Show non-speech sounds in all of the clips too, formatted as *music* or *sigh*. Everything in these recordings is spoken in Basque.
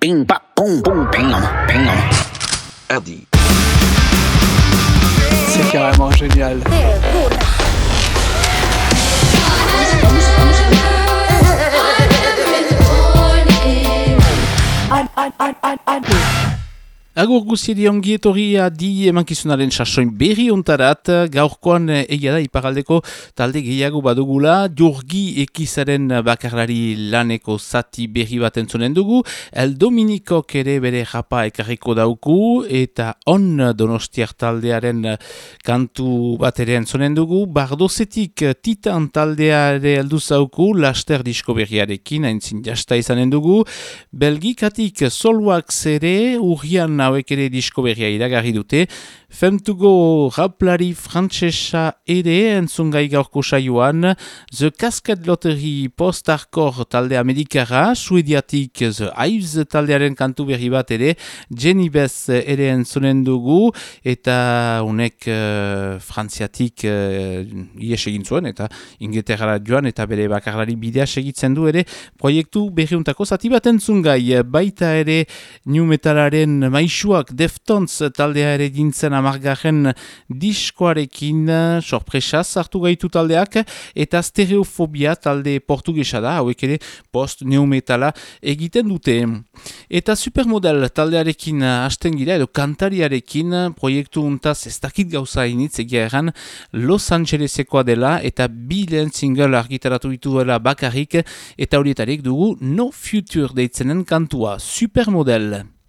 Bing, ba, boom, boom, bing, bing. Adi. C'est carrément génial. Agur guziedi ongi etorria di emankizunaren sasoin berri ontarat, gaurkoan egia da iparaldeko talde gehiago badugula, jurgi ekizaren bakarlari laneko zati berri bat entzunen dugu, el Dominikok ere bere japa ekarriko dauku, eta on donostiak taldearen kantu bat ere entzunen dugu, bardozetik titan taldeare aldu zauku, laster disko berriarekin, haintzin jasta izanen dugu, belgikatik soluak zere, urrian hauek ere disko berria iragarri dute, Femtugo raplari frantsesa ere entzungai gaurko saioan, The Cascade Lottery post-hardcore talde amerikara, suediatik The Ives taldearen kantu berri bat ere, Jenny Beth ere entzunen dugu, eta unek uh, frantziatik uh, ies egin zuen, eta ingeterra joan, eta bere bakarlari bidea segitzen du ere, proiektu berriuntako zati bat entzungai, baita ere new metalaren maisuak Deftones taldea ere dintzen amargaren diskoarekin sorpresa sartu gaitu taldeak eta stereofobia talde portugesa da, hauek ere post-neometala egiten dute. Eta supermodel taldearekin hasten gira edo kantariarekin proiektu untaz ez dakit gauza initz egia erran Los Angelesekoa dela eta bi lehen single argitaratu ditu dela bakarrik eta horietarik dugu No Future deitzenen kantua supermodel.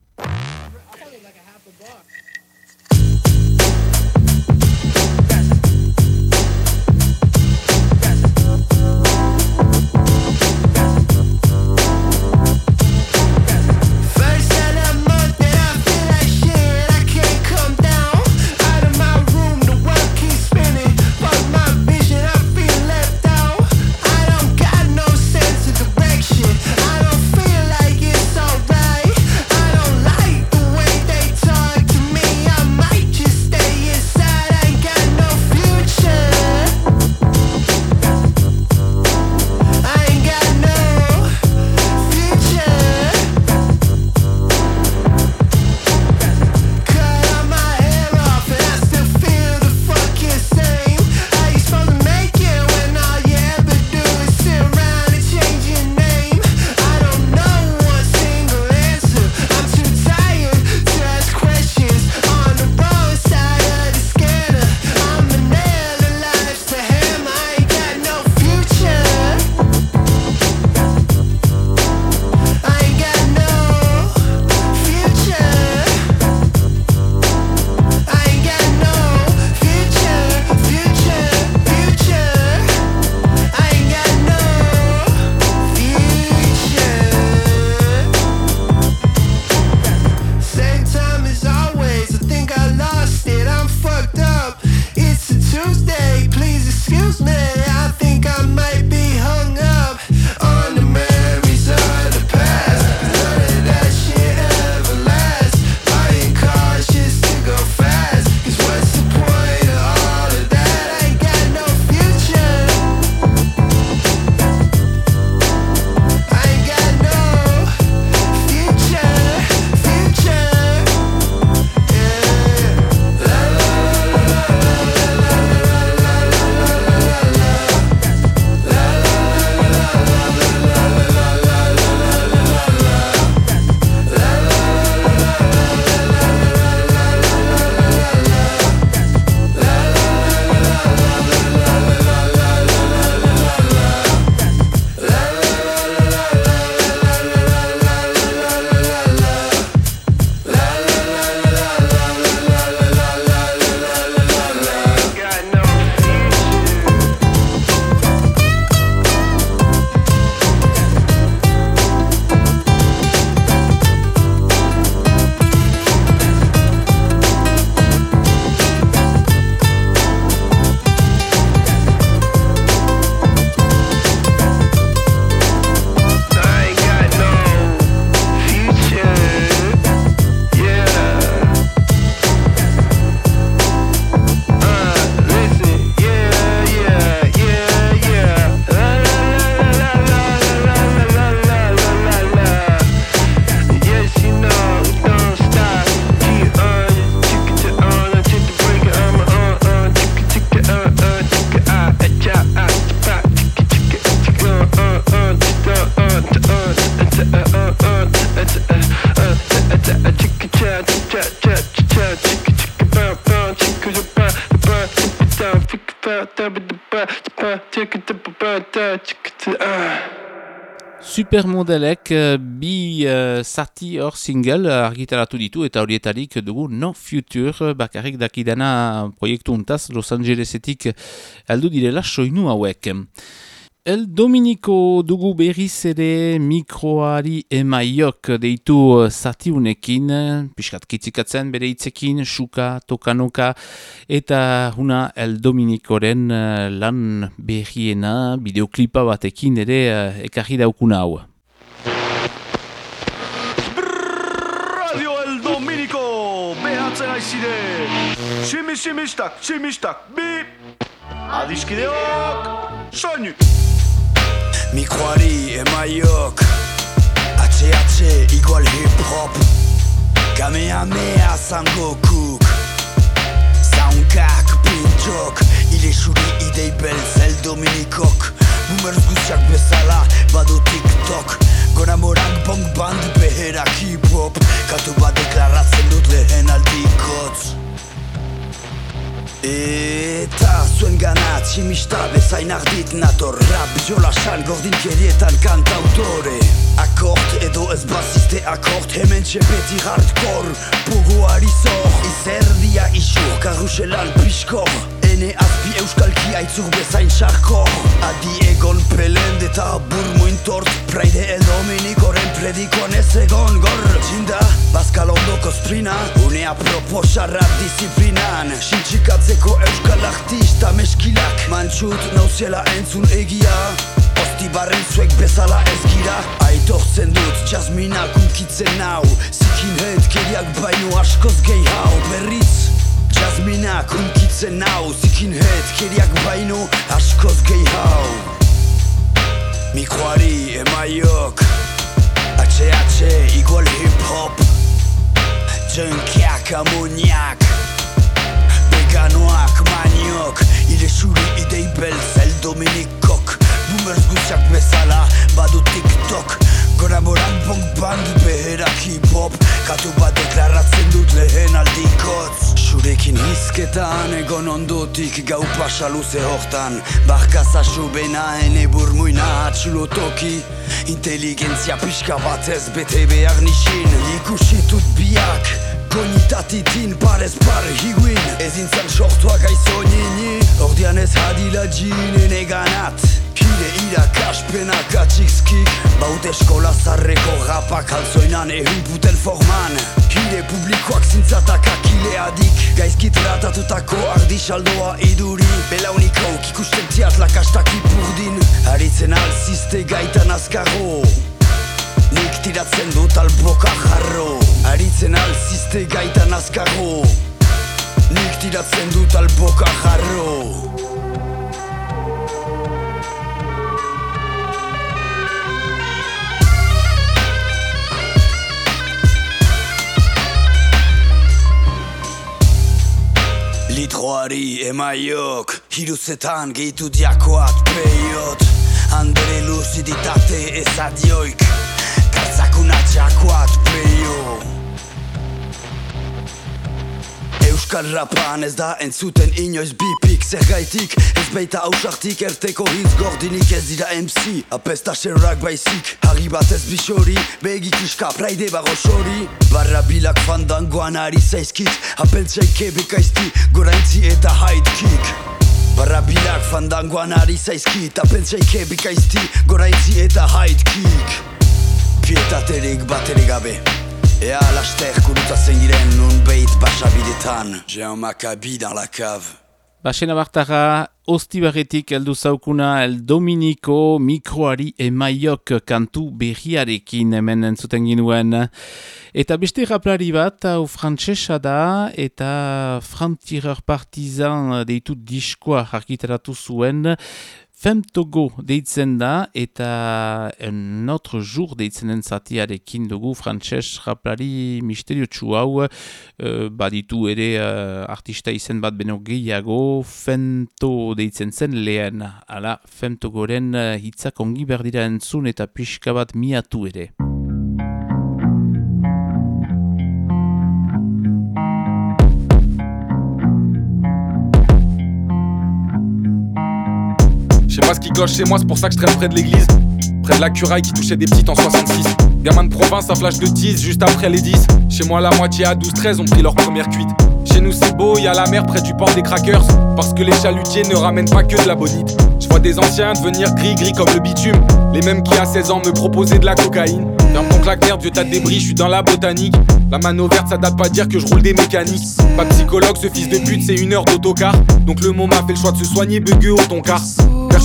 Supermodelek uh, bi uh, zati hor single argitaratu ditu eta horietarik dugu No Future bakarrik dakidana proiektu untaz Los Angelesetik aldu direla soinu hauek. El Dominiko dugu berriz ere mikroari emaiok deitu uh, zatiunekin, piskat kitzikatzen bere hitzekin, suka, tokanoka, eta huna El Dominikoren uh, lan berriena, bideoklipa batekin ere uh, ekarri daukuna hau. Radio El Dominico, behatzen aizide, simi-simistak, simistak, bi, adiskideok, soinu! Mikroari emaiok. HH igual hip-hop. Kamehameha zango kuk Zaunkak pintok Ile xuri idei beltz el dominikok. Boomers guztiak bezala badu tiktok. Gora morak bong band beherak hip-hop. Katu bat deklaratzen dut lehen aldikotz Eta zuen gana tximista bezain ardit nator. Rap jola san gordin kerietan kantautore. Akort edo ez bazizte akort hemen txepeti hardcore. Puguari zor Izerdia isu karuselan piskor Ene azpi euskalki aitzur bezain xarkor Adi egon pelend eta burmuin tort Praide el dominikoren predikoan ez egon gor. Txinda, bazkal ondoko sprina Unea proposa rap disiplinan Sintxikatzeko euskal artista meskilak. Mantxut nauziela entzun egia. Osti barren zuek bezala ez gira. Aitortzen dut jasminak unkitzen nau. Zikin head keriak baino askoz gehi hau. Berriz jasminak unkitzen nau Zikin head keriak baino askoz gehi hau Mikroari emaiok HH igual hip-hop Junkiak amoniak Veganoak maniok Ile xuri idei beltz el dominikok. Boomers guztiak bezala badu tiktok. Gora moran bong band beherak hip-hop Katu bat deklaratzen dut lehen aldikotz Xurekin hizketan egon ondotik gau pasa luze hortan. Barkazasu bena ene burmuina atxulotoki Inteligentzia pixka batez bete behar nixin. Ikusi dut biak Kognitatitin parez par higuin. Ezin zan sortuak aizo nini Ordian ez hadila jinen eganat Hire irakaspenak atxikskik Baut eskola zarreko rapak altzoinan ehun puten forman. Hire publikoak zintzatak akileadik Gaizki tratatutako ardi saldoa iduri. Belaunikauk ikusten tiat lakastak ipurdin. Haritzen alzizte gaitan azkarro. Nik tiratzen dut alboka jarro. Aritzen alzizte gaitan azkarro. Nik tiratzen dut alboka jarro Litroari emaiok Hiruzetan gehitu diakoat peiot. Andere luziditate ez adioik Kartzakuna txakoat peio Euskal rapan ez da entzuten inoiz bipik Zergaitik ez baita ausartik erteko hitz gordinik ez dira MC Apesta xerrak baizik Harri bat ez bisori Begik iska praide barosori Barra bilak fandangoan ari zaizkit Apeltsaike bekaizti Goraintzi eta hide kick Barra bilak fandangoan ari zaizkit Apeltsaike bekaizti Goraintzi eta hide kick Pietaterik baterik gabe Ea laster kurutatzen giren nun beit basabidetan J'ai un maccabi dans la cave. Basena Bartara, Ostibarretik heldu zaukuna El Dominiko mikroari emaiok kantu berriarekin hemen entzuten ginuen. Eta beste raplari bat, hau frantsesa da, eta Frontier Partizan deitu diskoa argitaratu zuen, Femtogo deitzen da eta un autre jour deitzenen zatiarekin dugu frantses raplari misteriotsu hau. Uh, baditu ere uh, artista izen bat beno gehiago. Femto deitzen zen lehen. Ala Femtogoren uh, hitzak ongi berdira entzun eta pixka bat miatu ere. Pas ce qui chez moi, c'est pour ça que je traîne près de l'église. Près de la curaille qui touchait des petites en 66. Gamin de province, un flash de tease juste après les 10. Chez moi, la moitié à 12-13 ont pris leur première cuite. Chez nous, c'est beau, y a la mer près du port des crackers. Parce que les chalutiers ne ramènent pas que de la bonite. Je vois des anciens devenir gris-gris comme le bitume. Les mêmes qui, à 16 ans, me proposaient de la cocaïne. Ferme ton claque merde, vieux tas de débris, je suis dans la botanique. La mano verte, ça date pas dire que je roule des mécaniques. Pas psychologue, ce fils de pute, c'est une heure d'autocar. Donc le mot m'a fait le choix de se soigner, bugueux au ton car.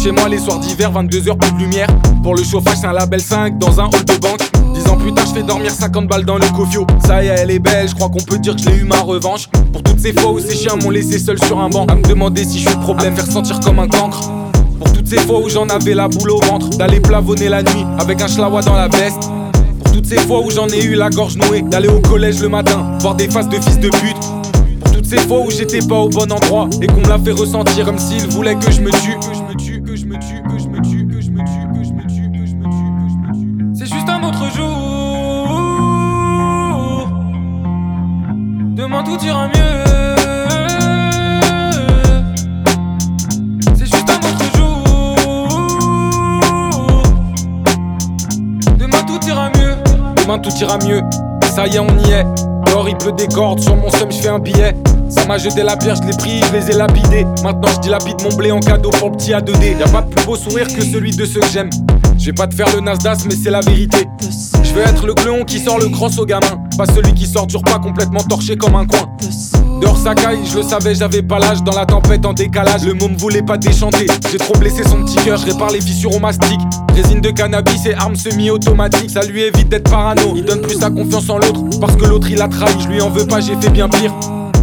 Chez moi, les soirs d'hiver, 22h, plus de lumière. Pour le chauffage, c'est un label 5 dans un hall de banque. 10 ans plus tard, je fais dormir 50 balles dans le cofio. Ça y est, elle est belle, je crois qu'on peut dire que je l'ai eu ma revanche. Pour toutes ces fois où ces chiens m'ont laissé seul sur un banc. À me demander si je suis problème, faire sentir comme un cancre. Pour toutes ces fois où j'en avais la boule au ventre, d'aller plavonner la nuit avec un schlawa dans la veste. Pour toutes ces fois où j'en ai eu la gorge nouée, d'aller au collège le matin, voir des faces de fils de pute. Pour toutes ces fois où j'étais pas au bon endroit et qu'on me l'a fait ressentir comme s'il voulait que je me tue, juste un autre jour. Demain tout ira mieux. C'est juste un autre jour. Demain tout ira mieux. Demain tout ira mieux. Ça y est, on y est. Pleut des cordes, sur mon seum je fais un billet. Ça m'a jeté la pierre, je l'ai pris, je les ai lapidés. Maintenant je dilapide mon blé en cadeau pour le petit A2D. Y'a pas de plus beau sourire que celui de ceux que j'aime. Je vais pas te faire le Nasdaq, mais c'est la vérité. Je veux être le gléon qui sort le cross au gamin. Pas celui qui sort du repas complètement torché comme un coin. Dehors ça caille, je le savais, j'avais pas l'âge. Dans la tempête en décalage, le mot me voulait pas déchanter. J'ai trop blessé son petit cœur, je répare les fissures au mastic. Résine de cannabis et armes semi-automatiques. Ça lui évite d'être parano. Il donne plus sa confiance en l'autre. Parce que l'autre il a trahi, je lui en veux pas, j'ai fait bien pire.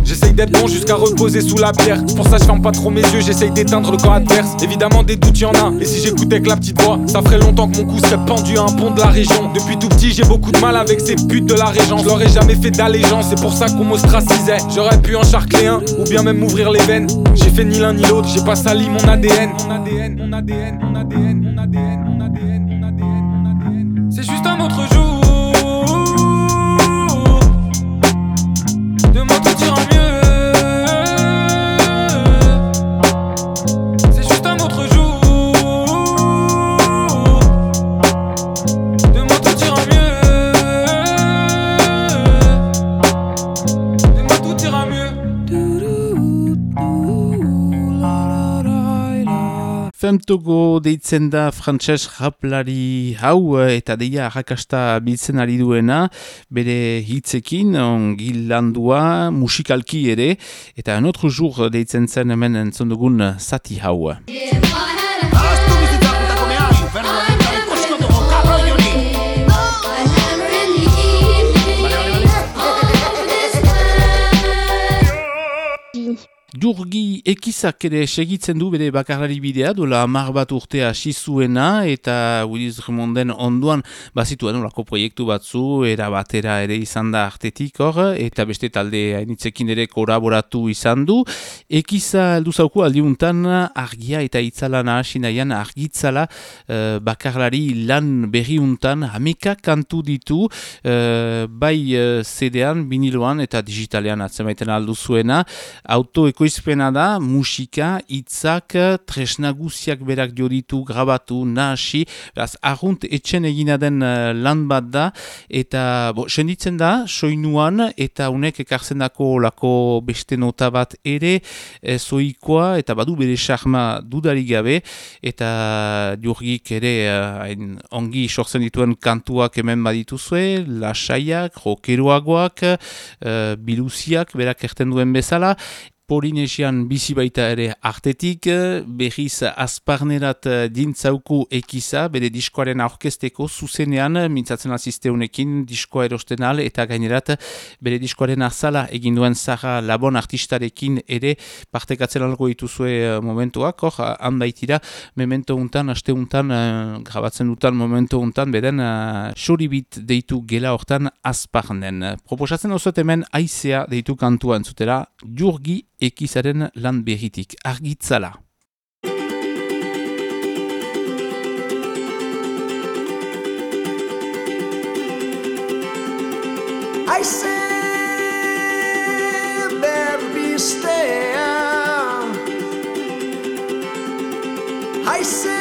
J'essaye d'être bon jusqu'à reposer sous la pierre. Pour ça, je ferme pas trop mes yeux, j'essaye d'éteindre le corps adverse. Évidemment, des doutes, y en a. Et si j'écoutais que la petite voix, ça ferait longtemps que mon cou serait pendu à un pont de la région. Depuis tout petit, j'ai beaucoup de mal avec ces putes de la région. Je leur ai jamais fait d'allégeance, c'est pour ça qu'on m'ostracisait. J'aurais pu en charcler un, ou bien même m'ouvrir les veines. J'ai fait ni l'un ni l'autre, j'ai pas sali mon ADN. Mon ADN, mon ADN, mon ADN, mon ADN, mon ADN, mon ADN, mon ADN. C'est juste un autre jour. Demain tout Femtogo deitzen da frantses raplari hau eh, eta deia arrakasta biltzen ari duena, bere hitzekin, ongi landua, musikalki ere, eta un autre jour deitzen zen hemen entzun dugun zati hau. Ahaztu Jurgi ekizak ere segitzen du bere bakarlari bidea, dola amar bat urtea hasi eta Willis Remonden onduan bazituen olako proiektu batzu, era batera ere izan da artetik hor, eta beste talde hainitzekin ere kolaboratu izan du. Ekiza heldu zauku aldiuntan argia eta itzala nahasi nahian argitzala eh, bakarlari lan berriuntan hameka kantu ditu, eh, bai eh, CD-an, viniloan eta digitalean atzemaiten aldu zuena, auto ekoizpena da, musika, hitzak, tresna guziak berak ditu, grabatu, nahasi, beraz, arrunt etxen egina den eh, lan bat da, eta, bo, senditzen da, soinuan, eta unek ekartzen dako lako beste nota bat ere, e, zoikoa, eta badu bere charma dudarik gabe, eta jurgik ere eh, hain ongi sortzen dituen kantuak hemen badituzue, lasaiak, rokeroagoak, uh, biluziak, berak erten duen bezala, Polinesian bizi baita ere artetik, berriz azparnerat dintzauku ekiza, bere diskoaren aurkesteko zuzenean, mintzatzen azizteunekin diskoa erosten al, eta gainerat bere diskoaren azala egin duen zara labon artistarekin ere partekatzen algo dituzue momentuak, hor, handaitira, memento untan, aste untan, grabatzen dutan momento untan, beden xoribit deitu gela hortan azparnen. Proposatzen osoet hemen aizea deitu kantua entzutera, jurgi ekizaren lan berritik argitzala. I said there'd be stay. I say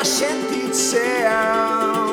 I shan't it sound.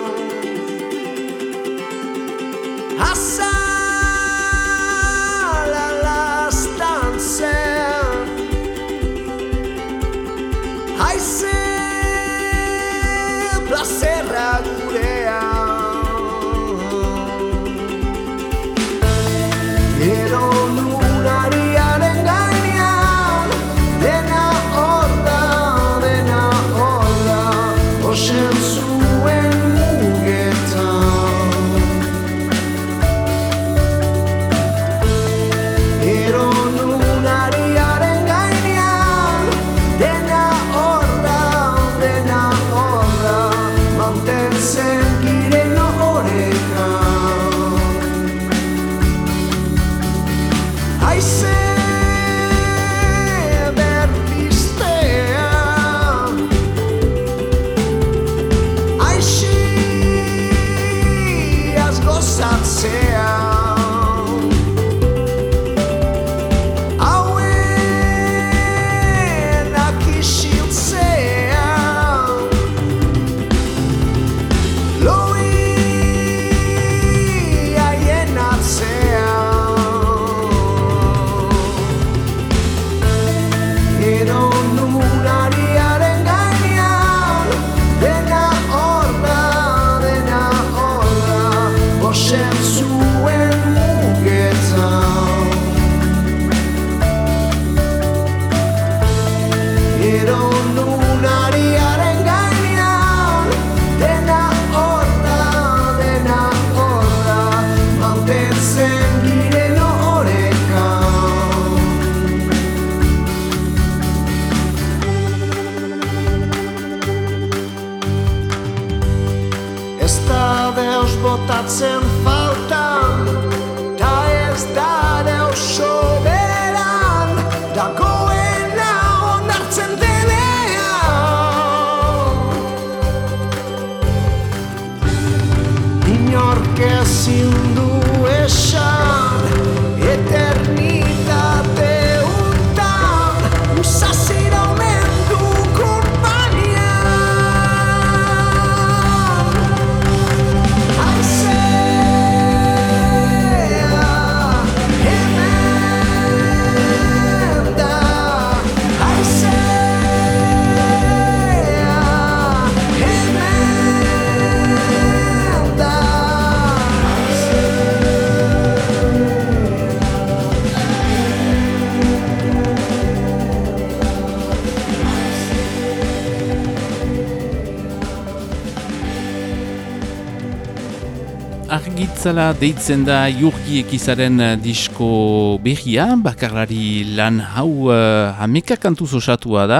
Argitzala deitzen da jurgi ekizaren eh, disko behia, bakarlari lan hau uh, hameka kantuz osatua da,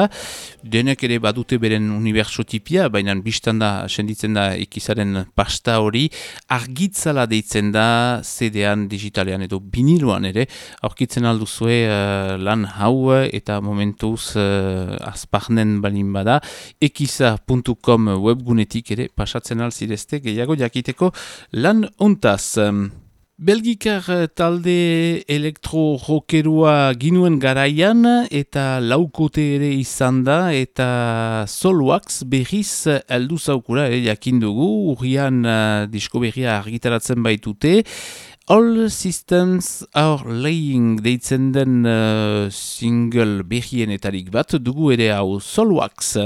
denek ere badute beren unibertsotipia, baina biztan da, senditzen da ikizaren pasta hori, argitzala deitzen da CD-an, digitalean edo biniloan ere, aurkitzen alduzue uh, lan hau eta momentuz uh, azparnen balin bada, ekiza.com webgunetik ere pasatzen alzirezte gehiago jakiteko lan untaz. Belgikar eh, talde elektro-rokerua ginuen garaian eta laukote ere izan da eta Solwax berriz eldu zaukura ere jakindugu, urrian uh, disko berria argitaratzen baitute. All Systems Are Laying deitzen den uh, single berrienetarik bat dugu ere hau Solwax.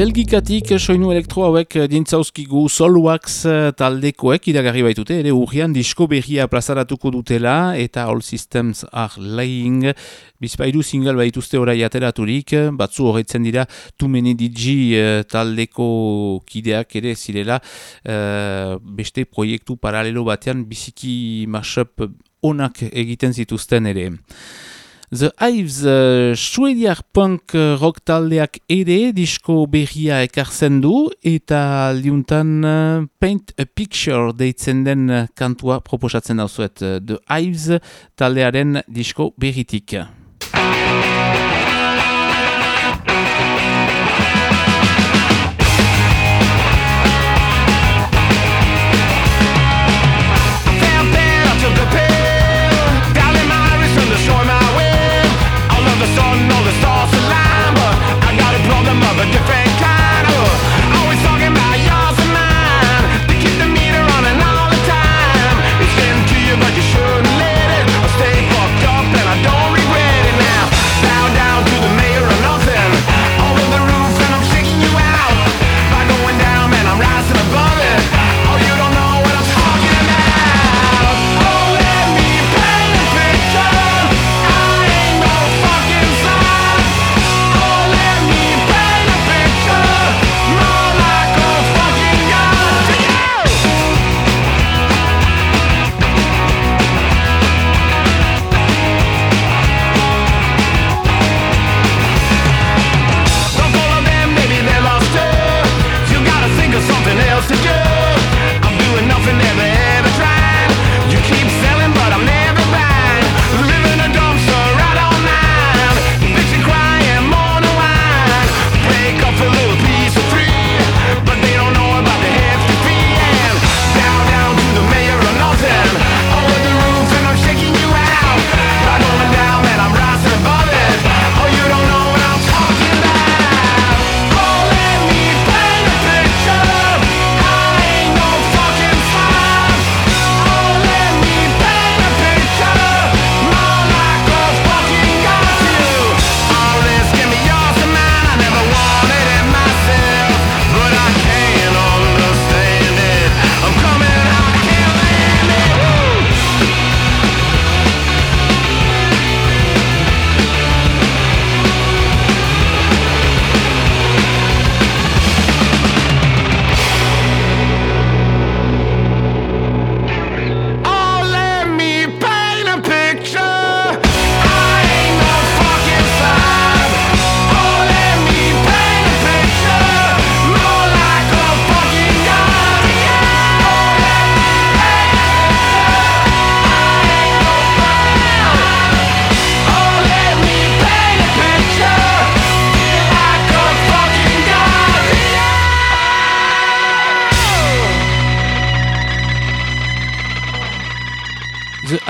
Belgikatik soinu elektro hauek dintzauzkigu Solwax taldekoek iragarri baitute, ere urrian disko berria plazaratuko dutela eta All Systems Are Laying bizpairu single baituzte orai ateraturik, batzu horretzen dira Many DG taldeko kideak ere zirela uh, beste proiektu paralelo batean biziki mashup onak egiten zituzten ere. The Ives uh, suediak punk uh, rock taldeak ere disko berria ekartzen du eta liuntan uh, Paint a Picture deitzen den kantua proposatzen dauzuet The Ives taldearen disko berritik.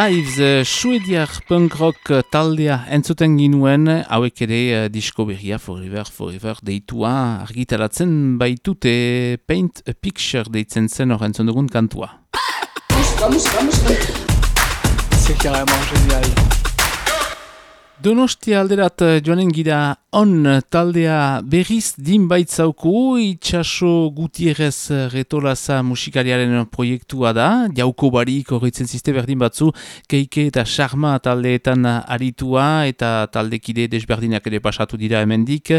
Ives, uh, suediak punk rock taldea entzuten ginuen, hauek ere uh, disko berria Forever, Forever deitua argitaratzen baitute Paint a Picture deitzen zen hor entzun dugun kantua. Musika, musika, musika. C'est carrément génial. Donostia alderat eh, joanen gira on taldea berriz din baitzauku, itxaso gutierrez eh, retolaza musikariaren proiektua da, jauko barik horretzen ziste berdin batzu, keike eta charma taldeetan aritua eta taldekide desberdinak ere pasatu dira hemendik.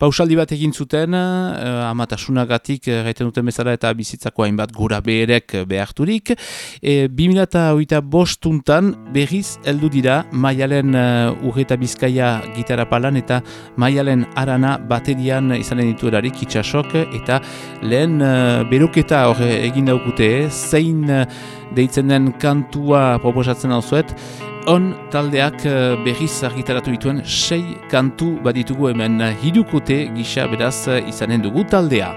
Pausaldi bat egin zuten, uh, amatasunagatik gaiten duten bezala eta bizitzako hainbat gura beherek beharturik. E, 2008 bostuntan berriz heldu dira maialen uh, eta bizkaia gitarra palan eta maialen arana baterian izanen ditu erarik itxasok eta lehen uh, beroketa hor egin daukute, zein uh, deitzen den kantua proposatzen hau on taldeak uh, berriz argitaratu dituen sei kantu baditugu hemen hirukote gisa beraz izanen dugu taldea.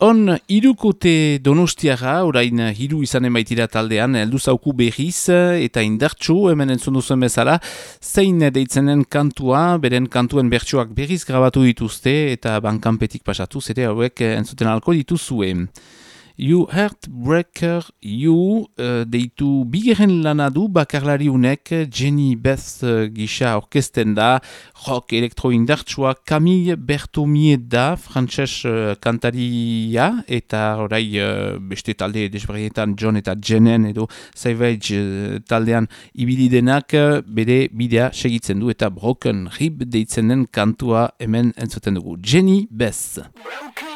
On irukote donostiara, orain hiru izanen baitira taldean, heldu zauku behiz eta indartxu, hemen entzun duzuen bezala, zein deitzenen kantua, beren kantuen bertsuak berriz grabatu dituzte eta bankanpetik pasatu, zete hauek entzuten alko dituzuen. You Heartbreaker You uh, deitu bigeren lana du bakarlari unek. Jenny Beth uh, gisa orkesten da. Rock elektro indartsua Camille Bertomie da frantses uh, kantaria eta orai uh, beste talde desberrietan John eta Jenen edo Savage uh, taldean ibili denak. Uh, bere bidea segitzen du eta Broken Rib deitzen den kantua hemen entzuten dugu. Jenny Beth. Jenny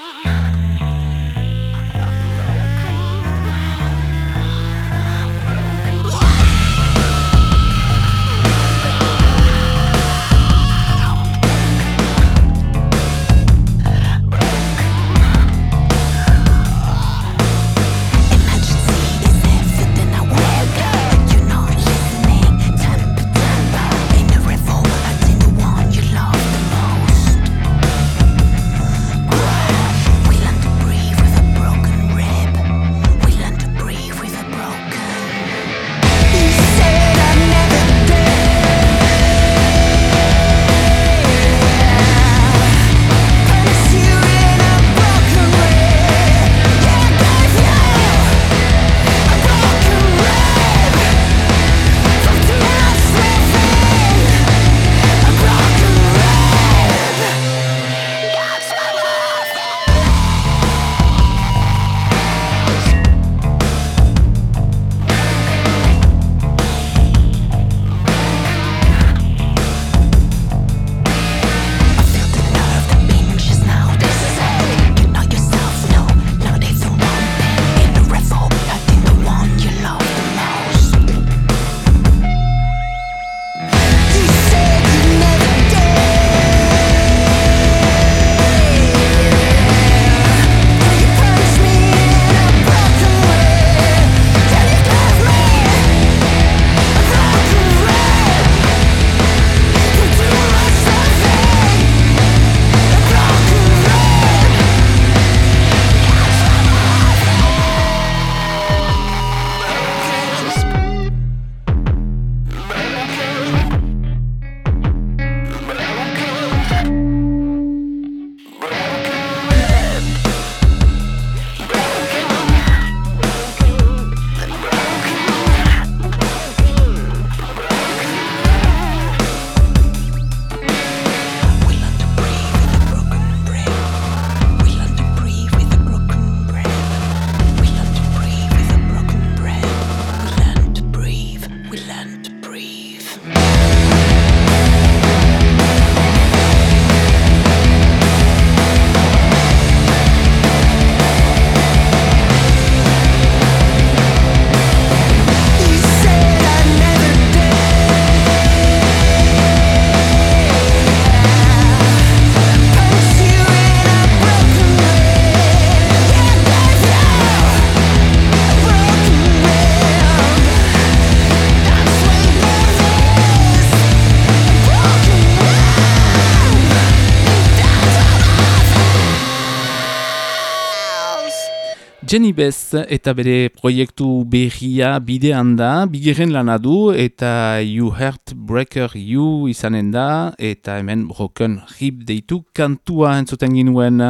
Beth eta bere proiektu berria bidean da, bigeren lana du eta You Heartbreaker You izanen da eta hemen Broken Rib deitu kantua entzuten ginuen.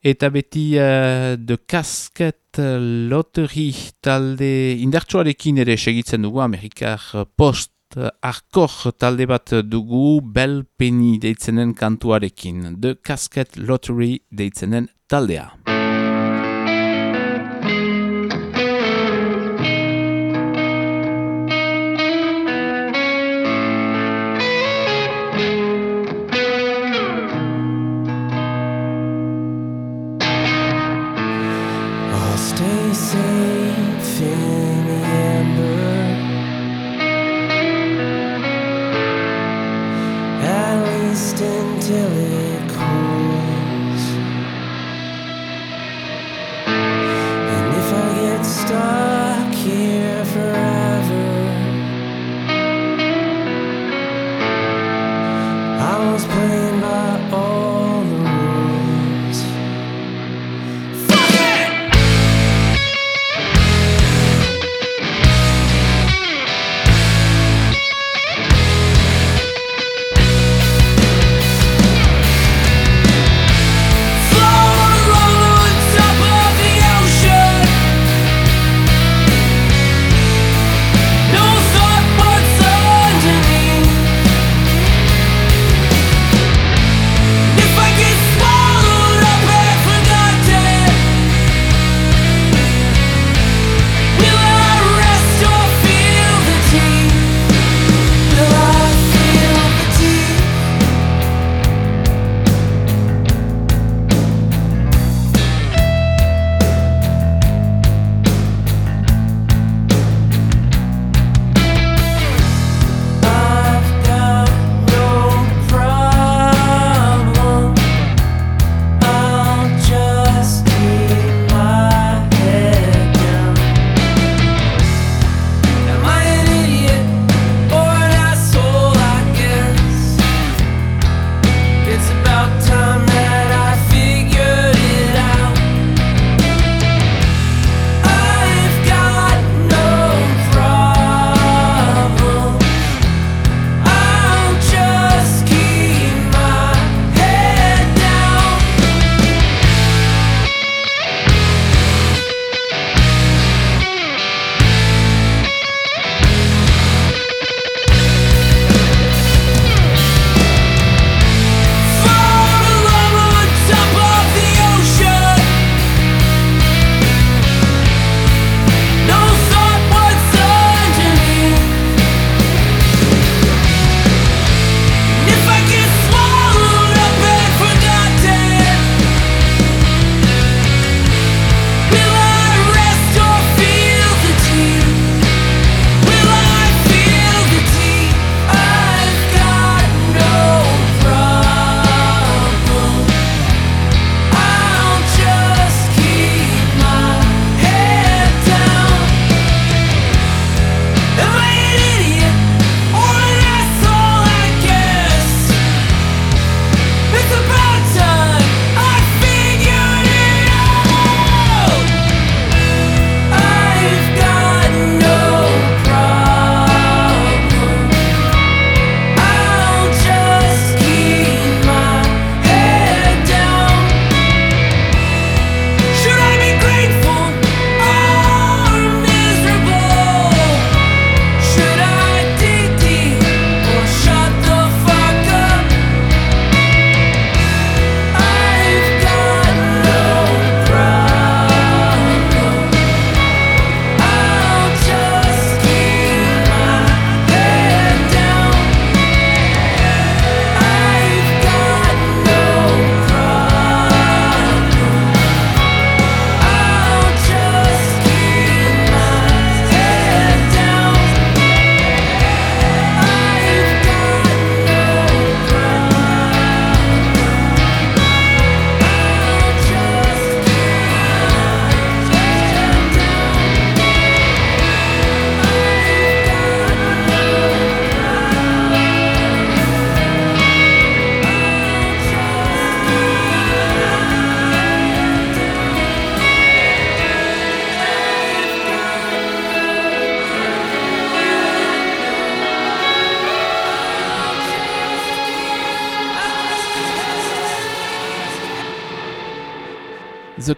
Eta beti uh, The Casket Lottery talde indartsuarekin ere segitzen dugu Amerikar Post arkor talde bat dugu Bell Penny deitzenen kantuarekin. The Casket Lottery deitzenen taldea.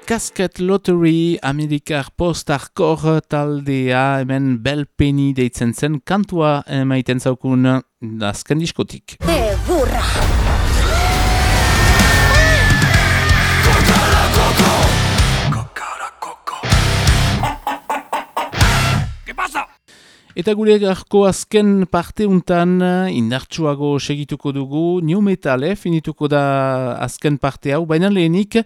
Casket Lottery Amerikar post-hardcore taldea hemen belpeni deitzen zen kantua emaiten zaukun azken diskotik. Eta gure garko azken parte untan indartsuago segituko dugu, New Metal eh, finituko da azken parte hau, baina lehenik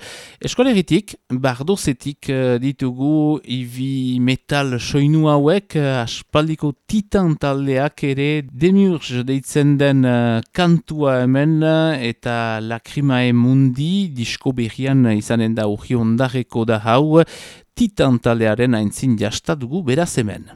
eskoleritik, bardozetik uh, ditugu ibi metal soinu hauek, aspaldiko titan taldeak ere demurge deitzen den kantua hemen eta lakrimae mundi disko berrian izanen da urgi ondareko da hau, titan taldearen aintzin jastatugu beraz hemen.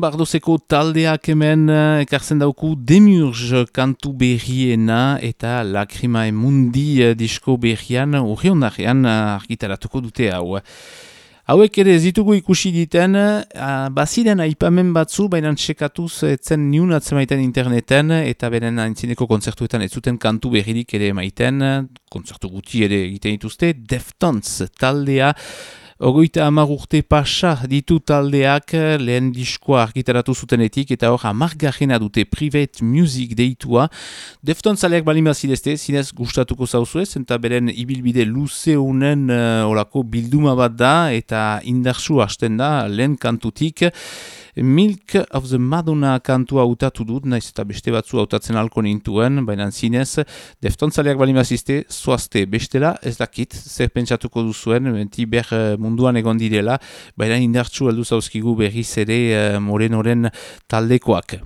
Bardozeko taldeak hemen eh, ekartzen dauku Demurge kantu berriena eta Lacrima Mundi eh, disko berrian urri ondarean eh, argitaratuko dute hau. Hauek ere zitugu ikusi diten, baziren aipamen batzu, baina txekatuz etzen niun atzemaiten interneten, eta beren aintzineko konzertuetan ez zuten kantu berririk ere maiten, konzertu guti ere egiten dituzte, Deftones taldea, Ogoita amar urte pasa ditu taldeak lehen diskoa argitaratu zutenetik eta hor amargarrena dute private music deitua. Defton zaleak balin bazidezte, zinez gustatuko zauzuez, eta beren ibilbide luzeunen uh, olako bilduma bat da eta indarsu hasten da lehen kantutik. Milk of the Madonna kantua utatu dut, naiz eta beste batzu hautatzen alko nintuen, baina zinez, deftontzaleak bali mazizte, zoazte bestela, ez dakit, zer pentsatuko duzuen, benti ber eh, munduan egon direla, baina indartsu heldu zauzkigu berriz ere uh, morenoren taldekoak.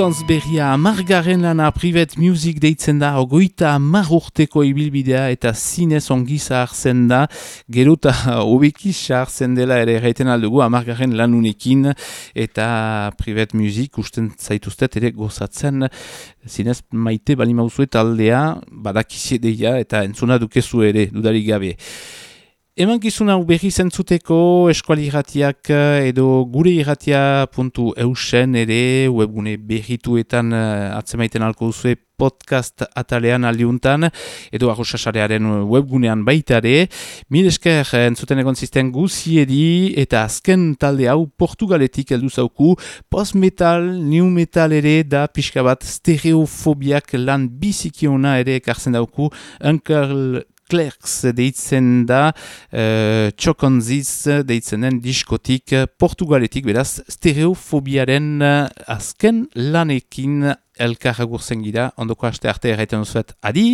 Deftones berria amargaren lana Private Music deitzen da, ogoita amarrurteko ibilbidea eta zinez ongi zahartzen da, geruta *laughs* obeki zahartzen dela ere erraiten aldugu amargaren lanunekin. Eta Private Music usten zaituztet ere gozatzen. Zinez maite bali mauzuet aldea badakizie deia eta entzuna dukezu ere dudarik gabe. Eman gizuna berri zentzuteko eskuali irratiak eh, edo gure irratia ere webgune berrituetan uh, atzemaiten alko duzue podcast atalean aldiuntan edo arrosasarearen webgunean baitare. Mil esker eh, entzuten egon zisten guziedi eta azken talde hau portugaletik heldu zauku post-metal, new metal ere da pixka bat stereofobiak lan bizikiona ere ekartzen dauku Uncle Clerks deitzen da, uh, txokonziz deitzen den diskotik portugaletik, beraz, stereofobiaren uh, azken lanekin elkarra gurzen gira, ondoko haste arte erraiten duzuet, adi!